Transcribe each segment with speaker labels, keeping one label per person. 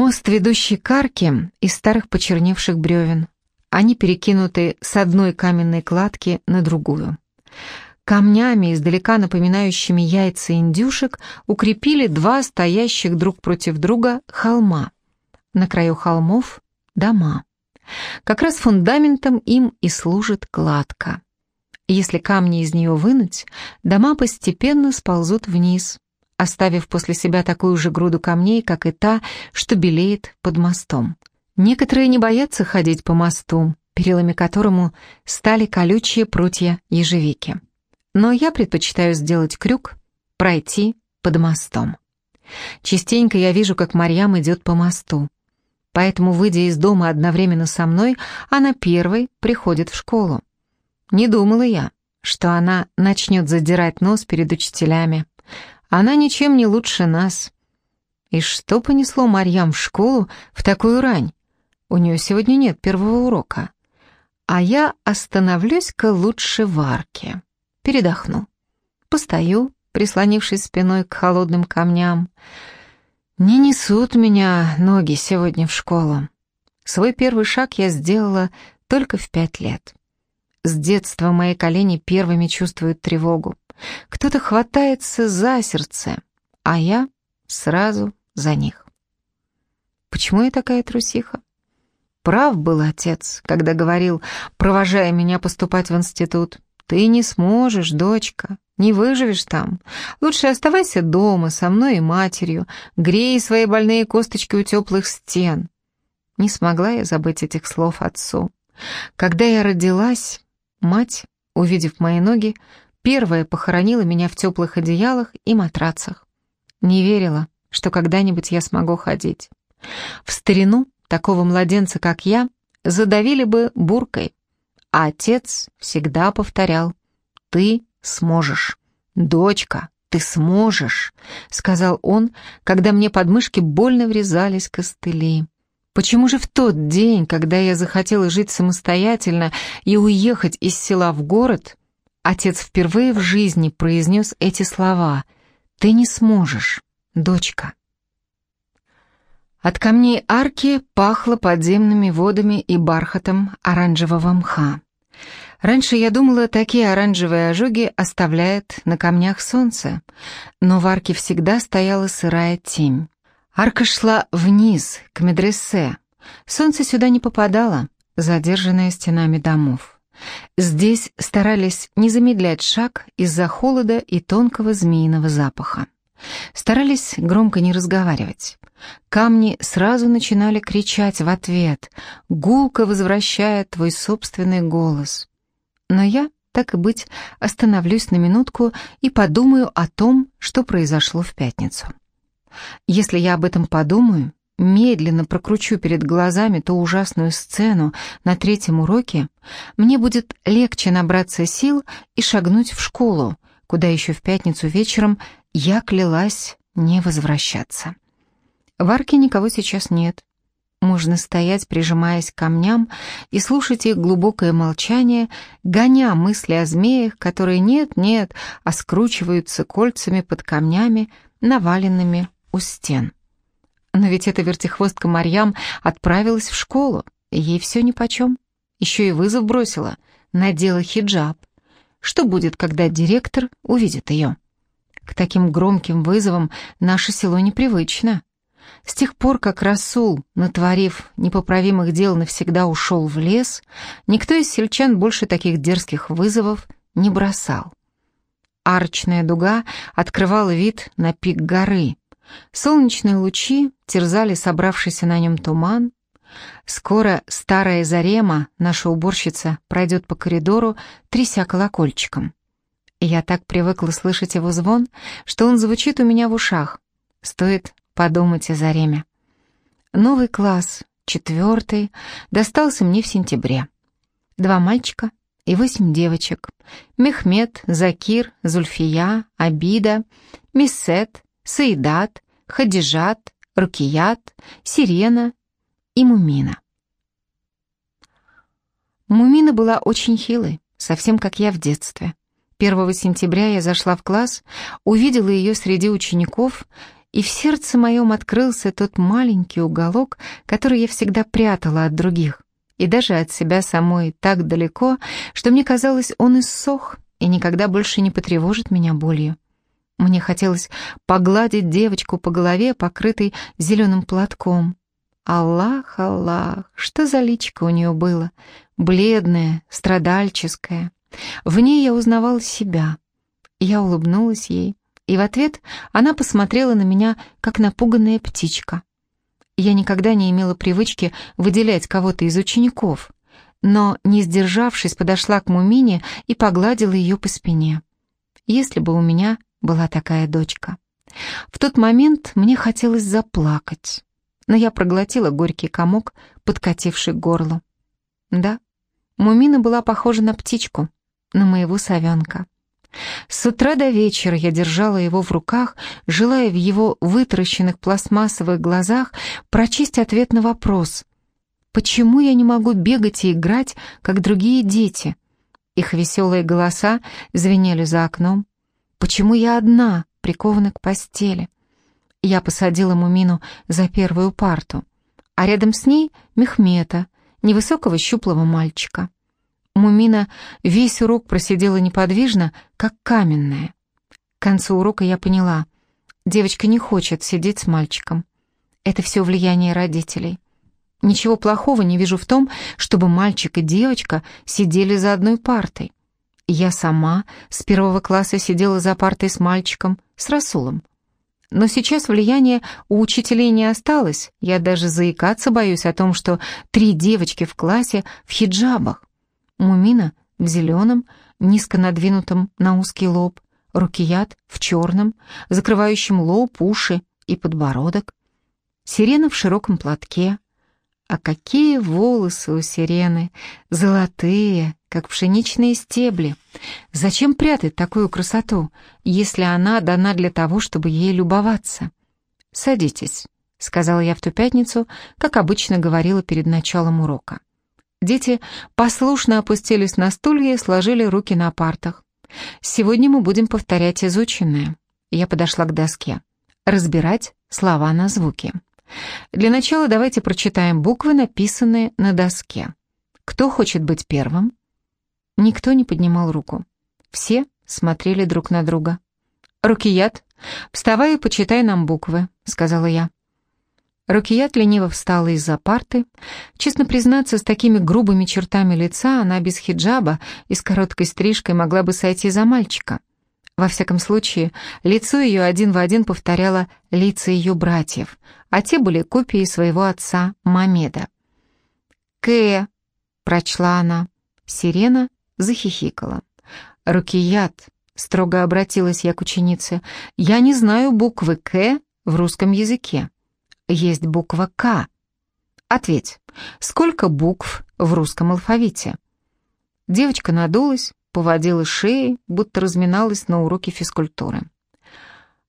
Speaker 1: Мост, ведущий к арке, из старых почерневших бревен. Они перекинуты с одной каменной кладки на другую. Камнями, издалека напоминающими яйца индюшек, укрепили два стоящих друг против друга холма. На краю холмов — дома. Как раз фундаментом им и служит кладка. Если камни из нее вынуть, дома постепенно сползут вниз, оставив после себя такую же груду камней, как и та, что белеет под мостом. Некоторые не боятся ходить по мосту, перилами которому стали колючие прутья ежевики. Но я предпочитаю сделать крюк, пройти под мостом. Частенько я вижу, как Марьям идет по мосту. Поэтому, выйдя из дома одновременно со мной, она первой приходит в школу. Не думала я, что она начнет задирать нос перед учителями, она ничем не лучше нас. И что понесло Марьям в школу в такую рань? У нее сегодня нет первого урока. А я остановлюсь-ка лучше в арке. Передохну. Постою, прислонившись спиной к холодным камням. Не несут меня ноги сегодня в школу. Свой первый шаг я сделала только в пять лет. С детства мои колени первыми чувствуют тревогу. Кто-то хватается за сердце, а я сразу за них. Почему я такая трусиха? Прав был отец, когда говорил, провожая меня поступать в институт. Ты не сможешь, дочка, не выживешь там. Лучше оставайся дома со мной и матерью, грей свои больные косточки у теплых стен. Не смогла я забыть этих слов отцу. Когда я родилась, мать, увидев мои ноги, Первая похоронила меня в теплых одеялах и матрацах. Не верила, что когда-нибудь я смогу ходить. В старину такого младенца, как я, задавили бы буркой. А отец всегда повторял «Ты сможешь, дочка, ты сможешь», — сказал он, когда мне под мышки больно врезались костыли. Почему же в тот день, когда я захотела жить самостоятельно и уехать из села в город, Отец впервые в жизни произнес эти слова «Ты не сможешь, дочка». От камней арки пахло подземными водами и бархатом оранжевого мха. Раньше я думала, такие оранжевые ожоги оставляет на камнях солнце, но в арке всегда стояла сырая тень. Арка шла вниз, к медресе. Солнце сюда не попадало, задержанное стенами домов. Здесь старались не замедлять шаг из-за холода и тонкого змеиного запаха. Старались громко не разговаривать. Камни сразу начинали кричать в ответ, гулко возвращая твой собственный голос. Но я, так и быть, остановлюсь на минутку и подумаю о том, что произошло в пятницу. Если я об этом подумаю, медленно прокручу перед глазами ту ужасную сцену на третьем уроке, мне будет легче набраться сил и шагнуть в школу, куда еще в пятницу вечером я клялась не возвращаться. В арке никого сейчас нет. Можно стоять, прижимаясь к камням, и слушать их глубокое молчание, гоня мысли о змеях, которые нет-нет, а скручиваются кольцами под камнями, наваленными у стен. Но ведь эта вертихвостка Марьям отправилась в школу, ей все нипочем. Еще и вызов бросила, надела хиджаб. Что будет, когда директор увидит ее? К таким громким вызовам наше село непривычно. С тех пор, как Расул, натворив непоправимых дел, навсегда ушел в лес, никто из сельчан больше таких дерзких вызовов не бросал. Арочная дуга открывала вид на пик горы, Солнечные лучи терзали собравшийся на нем туман. Скоро старая Зарема, наша уборщица, пройдет по коридору, тряся колокольчиком. Я так привыкла слышать его звон, что он звучит у меня в ушах. Стоит подумать о Зареме. Новый класс, четвертый, достался мне в сентябре. Два мальчика и восемь девочек. Мехмед, Закир, Зульфия, Абида, Миссет, Саидат, Хадижат, Рукият, Сирена и Мумина. Мумина была очень хилой, совсем как я в детстве. 1 сентября я зашла в класс, увидела ее среди учеников и в сердце моем открылся тот маленький уголок, который я всегда прятала от других, и даже от себя самой так далеко, что мне казалось, он иссох и никогда больше не потревожит меня болью. Мне хотелось погладить девочку по голове, покрытой зеленым платком. Аллах, Аллах, что за личико у нее было, бледное, страдальческое. В ней я узнавала себя. Я улыбнулась ей, и в ответ она посмотрела на меня, как напуганная птичка. Я никогда не имела привычки выделять кого-то из учеников, но, не сдержавшись, подошла к Мумине и погладила ее по спине. Если бы у меня была такая дочка. В тот момент мне хотелось заплакать, но я проглотила горький комок, подкативший к горлу. Да, Мумина была похожа на птичку, на моего совенка. С утра до вечера я держала его в руках, желая в его вытаращенных пластмассовых глазах прочесть ответ на вопрос «Почему я не могу бегать и играть, как другие дети?» Их веселые голоса звенели за окном. Почему я одна, прикована к постели? Я посадила Мумину за первую парту, а рядом с ней Мехмета, невысокого щуплого мальчика. Мумина весь урок просидела неподвижно, как каменная. К концу урока я поняла, девочка не хочет сидеть с мальчиком. Это все влияние родителей. Ничего плохого не вижу в том, чтобы мальчик и девочка сидели за одной партой. Я сама с первого класса сидела за партой с мальчиком, с Расулом. Но сейчас влияния у учителей не осталось, я даже заикаться боюсь о том, что три девочки в классе в хиджабах. Мумина в зеленом, низко надвинутом на узкий лоб, Рукият в черном, закрывающем лоб, уши и подбородок, Сирена в широком платке. А какие волосы у сирены, золотые, как пшеничные стебли. Зачем прятать такую красоту, если она дана для того, чтобы ей любоваться? «Садитесь», — сказала я в ту пятницу, как обычно говорила перед началом урока. Дети послушно опустились на стулья и сложили руки на партах. «Сегодня мы будем повторять изученное». Я подошла к доске. Разбирать слова на звуки. Для начала давайте прочитаем буквы, написанные на доске. Кто хочет быть первым? Никто не поднимал руку. Все смотрели друг на друга. «Рукият, вставай и почитай нам буквы», — сказала я. Рукият лениво встала из-за парты. Честно признаться, с такими грубыми чертами лица она без хиджаба и с короткой стрижкой могла бы сойти за мальчика. Во всяком случае, лицо ее один в один повторяло лица ее братьев, а те были копией своего отца Мамеда. «Кэ», — прочла она. Сирена захихикала. «Рукият», — строго обратилась я к ученице, — «я не знаю буквы «К» в русском языке. Есть буква «К». Ответь, сколько букв в русском алфавите?» Девочка надулась, поводила шеей, будто разминалась на уроке физкультуры.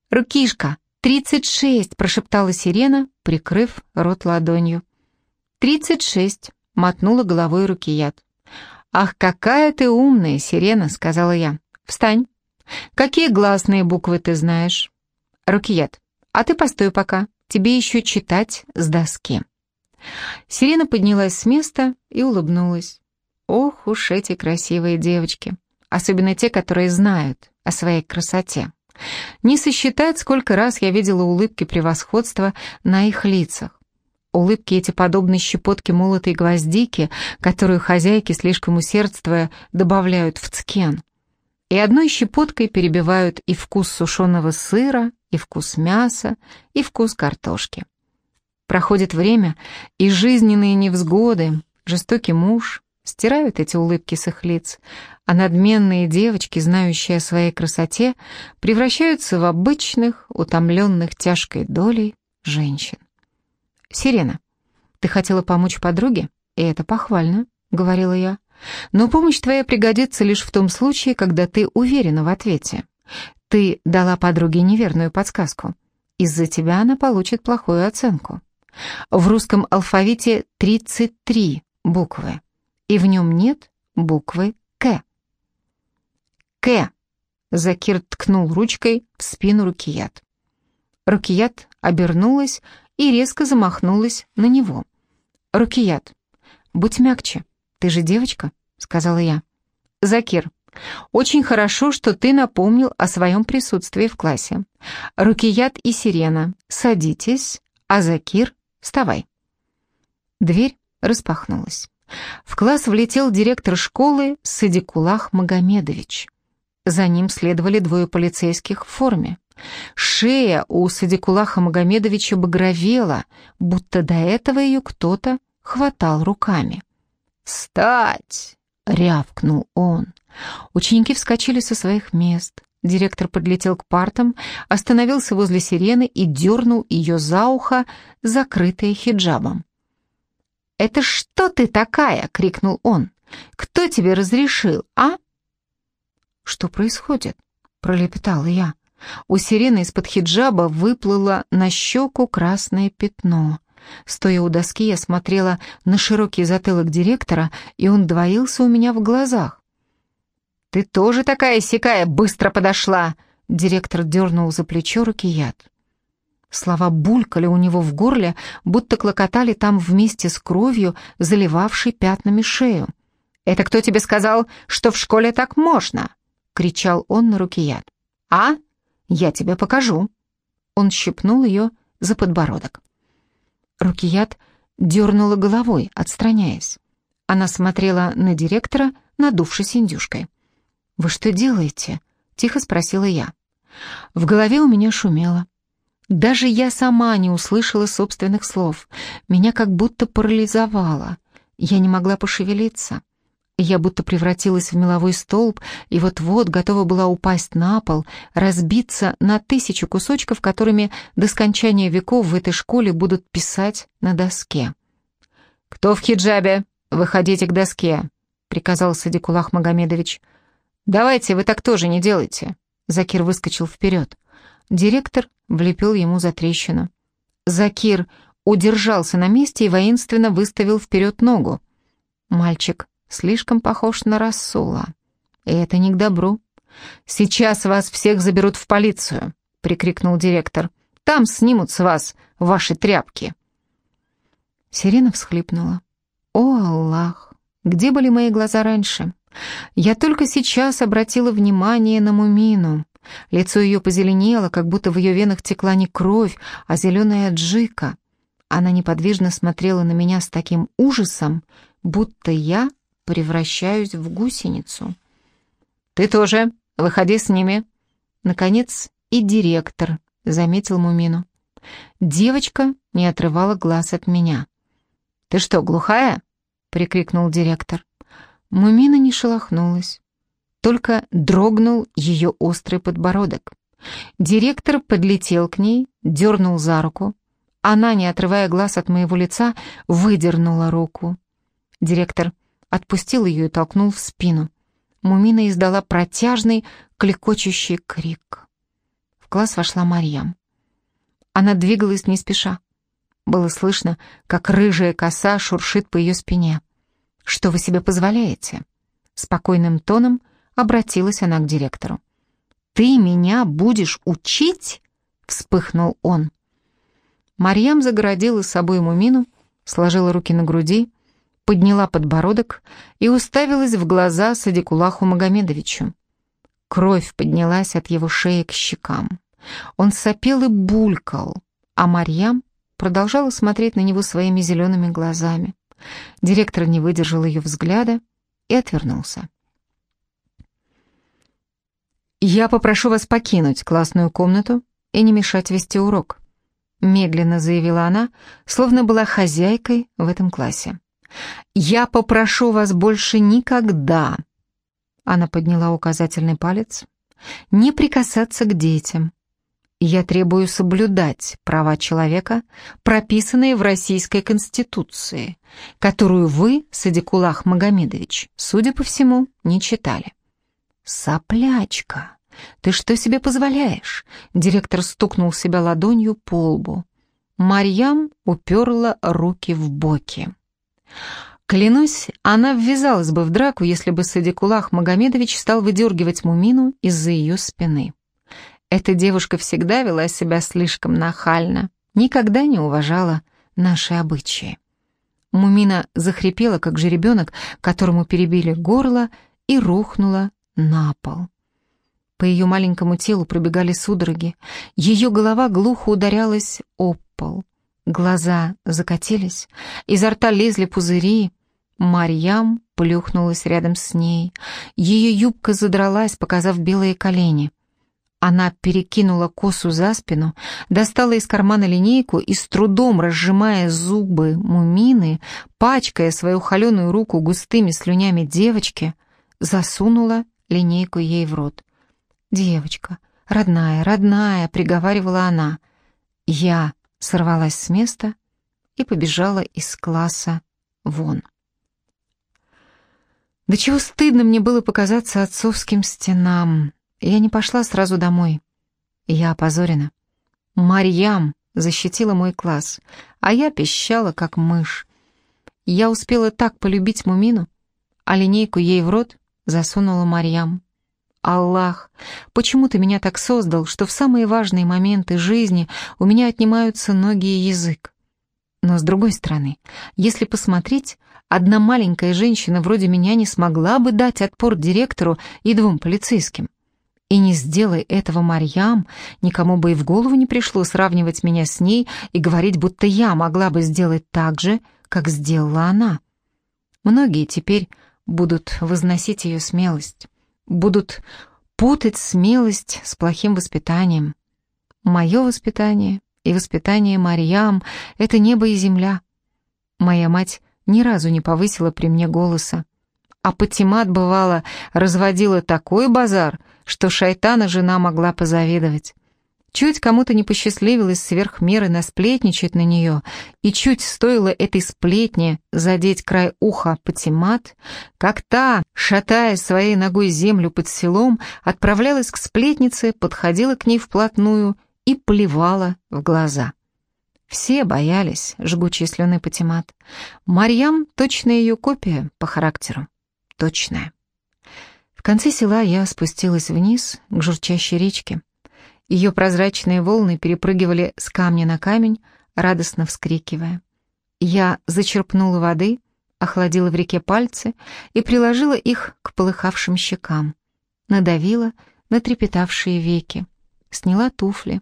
Speaker 1: «Рукишка, тридцать шесть!» — прошептала сирена, прикрыв рот ладонью. «Тридцать шесть!» — мотнула головой Рукият. «Ах, какая ты умная, Сирена!» — сказала я. «Встань! Какие гласные буквы ты знаешь?» «Рукият, а ты постой пока, тебе еще читать с доски». Сирена поднялась с места и улыбнулась. Ох уж эти красивые девочки, особенно те, которые знают о своей красоте. Не сосчитать, сколько раз я видела улыбки превосходства на их лицах. Улыбки эти подобны щепотке молотой гвоздики, которую хозяйки, слишком усердствуя, добавляют в цкен. И одной щепоткой перебивают и вкус сушеного сыра, и вкус мяса, и вкус картошки. Проходит время, и жизненные невзгоды, жестокий муж стирают эти улыбки с их лиц, а надменные девочки, знающие о своей красоте, превращаются в обычных, утомленных тяжкой долей женщин. «Сирена, ты хотела помочь подруге, и это похвально», — говорила я. «Но помощь твоя пригодится лишь в том случае, когда ты уверена в ответе. Ты дала подруге неверную подсказку. Из-за тебя она получит плохую оценку. В русском алфавите 33 буквы, и в нем нет буквы «К». «К», — Закир ткнул ручкой в спину Рукият. Рукият обернулась и резко замахнулась на него. «Рукият, будь мягче, ты же девочка», — сказала я. «Закир, очень хорошо, что ты напомнил о своем присутствии в классе. Рукият и Сирена, садитесь, а Закир, вставай». Дверь распахнулась. В класс влетел директор школы Садикулах Магомедович. За ним следовали двое полицейских в форме. Шея у Садикулаха Магомедовича багровела, будто до этого ее кто-то хватал руками. «Стать!» — рявкнул он. Ученики вскочили со своих мест. Директор подлетел к партам, остановился возле сирены и дернул ее за ухо, закрытое хиджабом. «Это что ты такая?» — крикнул он. «Кто тебе разрешил, а?» «Что происходит?» — пролепетала я. У сирены из-под хиджаба выплыло на щеку красное пятно. Стоя у доски, я смотрела на широкий затылок директора, и он двоился у меня в глазах. «Ты тоже такая сякая быстро подошла!» Директор дернул за плечо рукият. Слова булькали у него в горле, будто клокотали там вместе с кровью, заливавшей пятнами шею. «Это кто тебе сказал, что в школе так можно?» — кричал он на рукият. «А? Я тебе покажу». Он щипнул ее за подбородок. Рукият дернула головой, отстраняясь. Она смотрела на директора, надувшись индюшкой. «Вы что делаете?» — тихо спросила я. В голове у меня шумело. Даже я сама не услышала собственных слов. Меня как будто парализовало. Я не могла пошевелиться. Я будто превратилась в меловой столб и вот-вот готова была упасть на пол, разбиться на тысячу кусочков, которыми до скончания веков в этой школе будут писать на доске. «Кто в хиджабе? Выходите к доске», — приказал Садикулах Магомедович. «Давайте, вы так тоже не делайте». Закир выскочил вперед. Директор влепил ему за трещину. Закир удержался на месте и воинственно выставил вперед ногу. Мальчик слишком похож на Расула. И это не к добру. «Сейчас вас всех заберут в полицию», — прикрикнул директор. «Там снимут с вас ваши тряпки». Сирена всхлипнула. «О, Аллах! Где были мои глаза раньше? Я только сейчас обратила внимание на Мумину. Лицо ее позеленело, как будто в ее венах текла не кровь, а зеленая джика. Она неподвижно смотрела на меня с таким ужасом, будто я превращаюсь в гусеницу. «Ты тоже, выходи с ними». Наконец и директор заметил Мумину. Девочка не отрывала глаз от меня. «Ты что, глухая?» — прикрикнул директор. Мумина не шелохнулась только дрогнул ее острый подбородок. Директор подлетел к ней, дернул за руку. Она, не отрывая глаз от моего лица, выдернула руку. Директор отпустил ее и толкнул в спину. Мумина издала протяжный, клекочущий крик. В класс вошла Марьям. Она двигалась не спеша. Было слышно, как рыжая коса шуршит по ее спине. «Что вы себе позволяете?» Спокойным тоном обратилась она к директору. «Ты меня будешь учить?» — вспыхнул он. Марьям загородила с собой мумину, сложила руки на груди, подняла подбородок и уставилась в глаза Садикулаху Магомедовичу. Кровь поднялась от его шеи к щекам. Он сопел и булькал, а Марьям продолжала смотреть на него своими зелеными глазами. Директор не выдержал ее взгляда и отвернулся. «Я попрошу вас покинуть классную комнату и не мешать вести урок», медленно заявила она, словно была хозяйкой в этом классе. «Я попрошу вас больше никогда», она подняла указательный палец, «не прикасаться к детям. Я требую соблюдать права человека, прописанные в Российской Конституции, которую вы, Садикулах Магомедович, судя по всему, не читали». «Соплячка! Ты что себе позволяешь?» Директор стукнул себя ладонью по лбу. Марьям уперла руки в боки. Клянусь, она ввязалась бы в драку, если бы Садикулах Магомедович стал выдергивать Мумину из-за ее спины. Эта девушка всегда вела себя слишком нахально, никогда не уважала наши обычаи. Мумина захрипела, как жеребенок, которому перебили горло, и рухнула на пол. По ее маленькому телу пробегали судороги, ее голова глухо ударялась об пол. Глаза закатились, изо рта лезли пузыри. Марьям плюхнулась рядом с ней. Ее юбка задралась, показав белые колени. Она перекинула косу за спину, достала из кармана линейку и с трудом, разжимая зубы мумины, пачкая свою холеную руку густыми слюнями девочки, засунула линейку ей в рот. «Девочка, родная, родная», — приговаривала она. Я сорвалась с места и побежала из класса вон. До чего стыдно мне было показаться отцовским стенам. Я не пошла сразу домой. Я опозорена. Марьям защитила мой класс, а я пищала, как мышь. Я успела так полюбить Мумину, а линейку ей в рот засунула Марьям. Аллах, почему ты меня так создал, что в самые важные моменты жизни у меня отнимаются ноги и язык? Но с другой стороны, если посмотреть, одна маленькая женщина вроде меня не смогла бы дать отпор директору и двум полицейским. И не сделай этого Марьям, никому бы и в голову не пришло сравнивать меня с ней и говорить, будто я могла бы сделать так же, как сделала она. Многие теперь будут возносить ее смелость будут путать смелость с плохим воспитанием. Мое воспитание и воспитание Марьям — это небо и земля. Моя мать ни разу не повысила при мне голоса. А Патимат, бывало, разводила такой базар, что шайтана жена могла позавидовать. Чуть кому-то не посчастливилось сверх меры насплетничать на нее, и чуть стоило этой сплетне задеть край уха Патимат, как та, шатая своей ногой землю под селом, отправлялась к сплетнице, подходила к ней вплотную и плевала в глаза. Все боялись жгучей слюны Патимат. Марьям — точная ее копия по характеру. Точная. В конце села я спустилась вниз к журчащей речке. Ее прозрачные волны перепрыгивали с камня на камень, радостно вскрикивая. Я зачерпнула воды, охладила в реке пальцы и приложила их к полыхавшим щекам. Надавила на трепетавшие веки. Сняла туфли.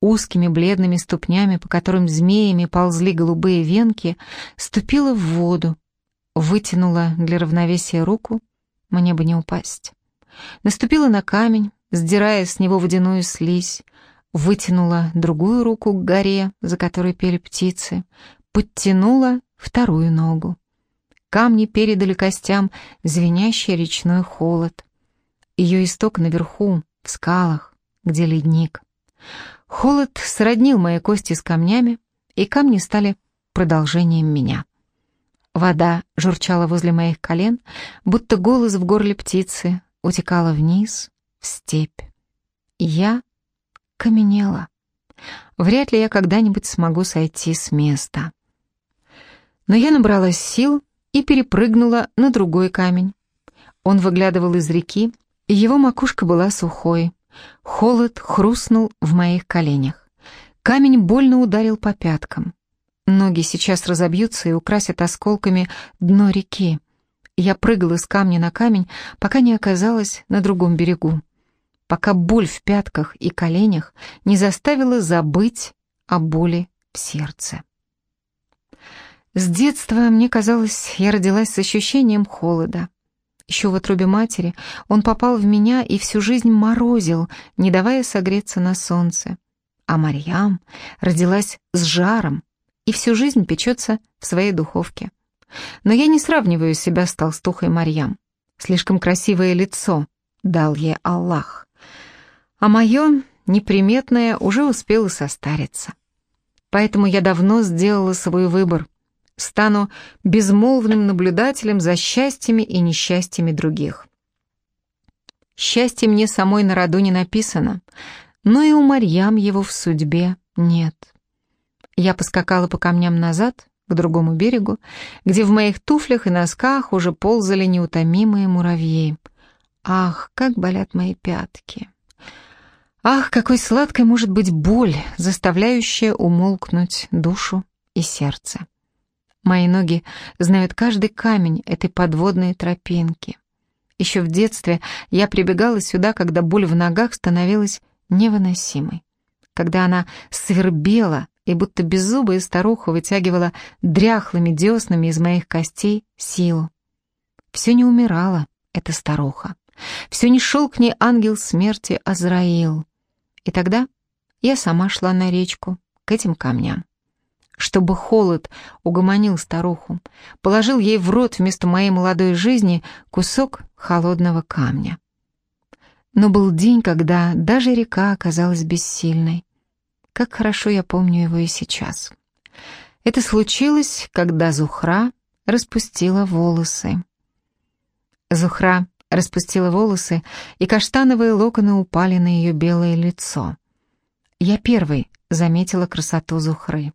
Speaker 1: Узкими бледными ступнями, по которым змеями ползли голубые венки, ступила в воду. Вытянула для равновесия руку, мне бы не упасть. Наступила на камень, сдирая с него водяную слизь, вытянула другую руку к горе, за которой пели птицы, подтянула вторую ногу. Камни передали костям звенящий речной холод. Ее исток наверху, в скалах, где ледник. Холод сроднил мои кости с камнями, и камни стали продолжением меня. Вода журчала возле моих колен, будто голос в горле птицы, утекала вниз, в степь. Я каменела. Вряд ли я когда-нибудь смогу сойти с места. Но я набралась сил и перепрыгнула на другой камень. Он выглядывал из реки, и его макушка была сухой. Холод хрустнул в моих коленях. Камень больно ударил по пяткам. Ноги сейчас разобьются и украсят осколками дно реки. Я прыгала с камня на камень, пока не оказалась на другом берегу пока боль в пятках и коленях не заставила забыть о боли в сердце. С детства, мне казалось, я родилась с ощущением холода. Еще в отрубе матери он попал в меня и всю жизнь морозил, не давая согреться на солнце. А Марьям родилась с жаром и всю жизнь печется в своей духовке. Но я не сравниваю себя с толстухой Марьям. Слишком красивое лицо дал ей Аллах а мое, неприметное, уже успело состариться. Поэтому я давно сделала свой выбор. Стану безмолвным наблюдателем за счастьями и несчастьями других. Счастье мне самой на роду не написано, но и у Марьям его в судьбе нет. Я поскакала по камням назад, к другому берегу, где в моих туфлях и носках уже ползали неутомимые муравьи. Ах, как болят мои пятки! Ах, какой сладкой может быть боль, заставляющая умолкнуть душу и сердце. Мои ноги знают каждый камень этой подводной тропинки. Еще в детстве я прибегала сюда, когда боль в ногах становилась невыносимой. Когда она свербела и будто беззубая старуха вытягивала дряхлыми деснами из моих костей силу. Все не умирала эта старуха. Все не шел к ней ангел смерти Азраил. И тогда я сама шла на речку, к этим камням. Чтобы холод угомонил старуху, положил ей в рот вместо моей молодой жизни кусок холодного камня. Но был день, когда даже река оказалась бессильной. Как хорошо я помню его и сейчас. Это случилось, когда Зухра распустила волосы. Зухра распустила волосы, и каштановые локоны упали на ее белое лицо. Я первой заметила красоту Зухры.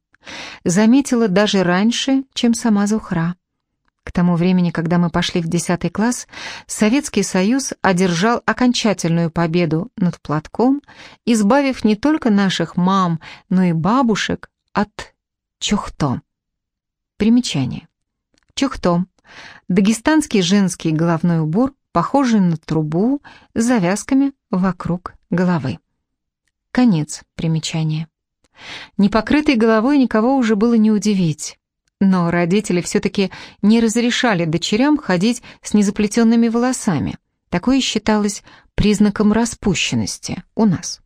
Speaker 1: Заметила даже раньше, чем сама Зухра. К тому времени, когда мы пошли в 10 класс, Советский Союз одержал окончательную победу над платком, избавив не только наших мам, но и бабушек от чухто. Примечание. Чухто – дагестанский женский головной убор, похожий на трубу с завязками вокруг головы. Конец примечания. Непокрытой головой никого уже было не удивить. Но родители все-таки не разрешали дочерям ходить с незаплетенными волосами. Такое считалось признаком распущенности у нас.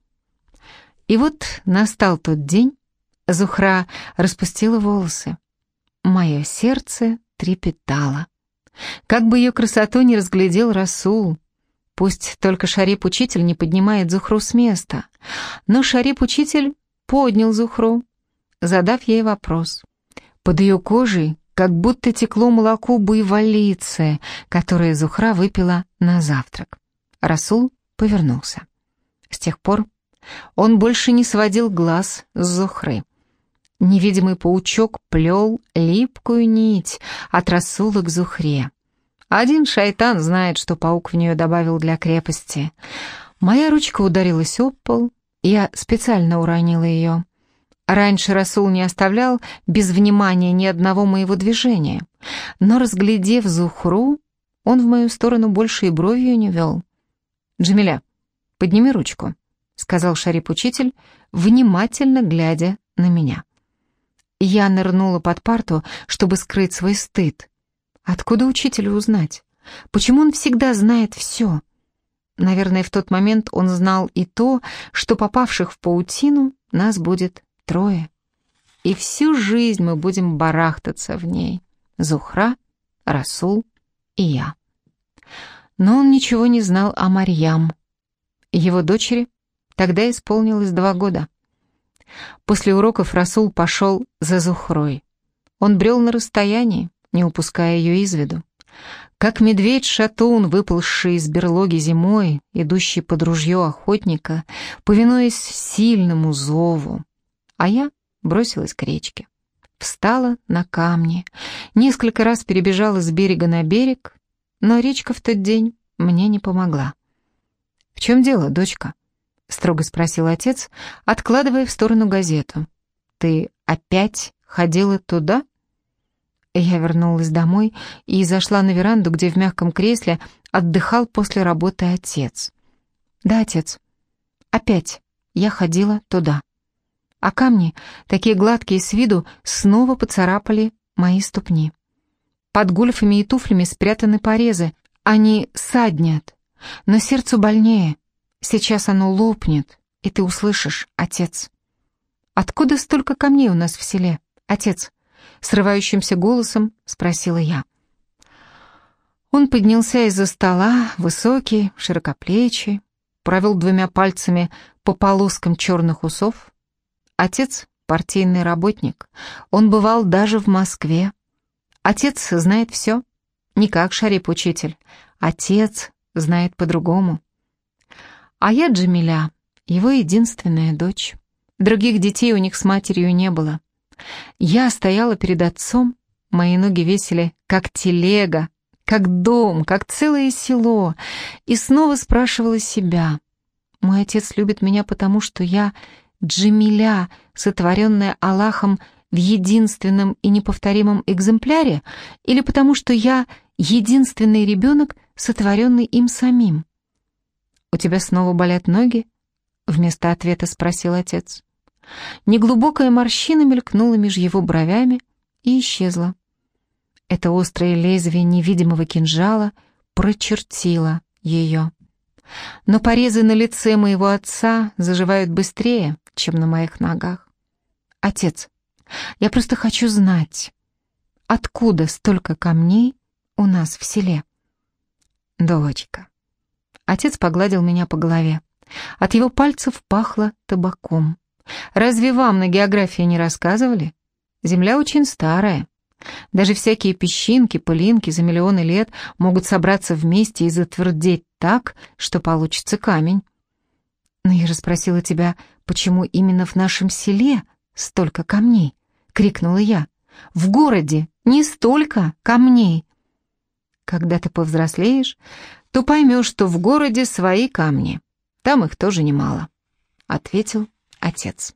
Speaker 1: И вот настал тот день, Зухра распустила волосы. Мое сердце трепетало. Как бы ее красоту не разглядел Расул. Пусть только Шарип-учитель не поднимает Зухру с места. Но Шарип-учитель поднял Зухру, задав ей вопрос. Под ее кожей как будто текло молоко буйволицы, которое Зухра выпила на завтрак. Расул повернулся. С тех пор он больше не сводил глаз с Зухры. Невидимый паучок плел липкую нить от Расула к Зухре. Один шайтан знает, что паук в нее добавил для крепости. Моя ручка ударилась об пол, я специально уронила ее. Раньше Расул не оставлял без внимания ни одного моего движения, но, разглядев Зухру, он в мою сторону больше и бровью не вел. «Джамиля, подними ручку», — сказал Шарип-учитель, внимательно глядя на меня. Я нырнула под парту, чтобы скрыть свой стыд. Откуда учителю узнать? Почему он всегда знает все? Наверное, в тот момент он знал и то, что попавших в паутину нас будет трое. И всю жизнь мы будем барахтаться в ней. Зухра, Расул и я. Но он ничего не знал о Марьям. Его дочери тогда исполнилось два года. После уроков Расул пошел за Зухрой. Он брел на расстоянии, не упуская ее из виду. Как медведь-шатун, выползший из берлоги зимой, идущий под ружье охотника, повинуясь сильному зову. А я бросилась к речке. Встала на камни, несколько раз перебежала с берега на берег, но речка в тот день мне не помогла. «В чем дело, дочка?» — строго спросил отец, откладывая в сторону газету. «Ты опять ходила туда?» Я вернулась домой и зашла на веранду, где в мягком кресле отдыхал после работы отец. «Да, отец, опять я ходила туда». А камни, такие гладкие с виду, снова поцарапали мои ступни. Под гольфами и туфлями спрятаны порезы, они саднят, но сердцу больнее, Сейчас оно лопнет, и ты услышишь, отец. Откуда столько камней у нас в селе, отец? Срывающимся голосом спросила я. Он поднялся из-за стола, высокий, широкоплечий, провел двумя пальцами по полоскам черных усов. Отец — партийный работник, он бывал даже в Москве. Отец знает все, не как Шарип-учитель. Отец знает по-другому. А я Джамиля, его единственная дочь. Других детей у них с матерью не было. Я стояла перед отцом, мои ноги весили, как телега, как дом, как целое село, и снова спрашивала себя, Мой отец любит меня потому, что я Джамиля, сотворенная Аллахом в единственном и неповторимом экземпляре, или потому что я единственный ребенок, сотворенный им самим? «У тебя снова болят ноги?» — вместо ответа спросил отец. Неглубокая морщина мелькнула меж его бровями и исчезла. Это острое лезвие невидимого кинжала прочертило ее. Но порезы на лице моего отца заживают быстрее, чем на моих ногах. Отец, я просто хочу знать, откуда столько камней у нас в селе? Дочка. Отец погладил меня по голове. От его пальцев пахло табаком. Разве вам на географии не рассказывали? Земля очень старая. Даже всякие песчинки, пылинки за миллионы лет могут собраться вместе и затвердеть так, что получится камень. Но я же спросила тебя, почему именно в нашем селе столько камней? Крикнула я. В городе не столько камней. Когда ты повзрослеешь, то поймешь, что в городе свои камни. Там их тоже немало, ответил отец.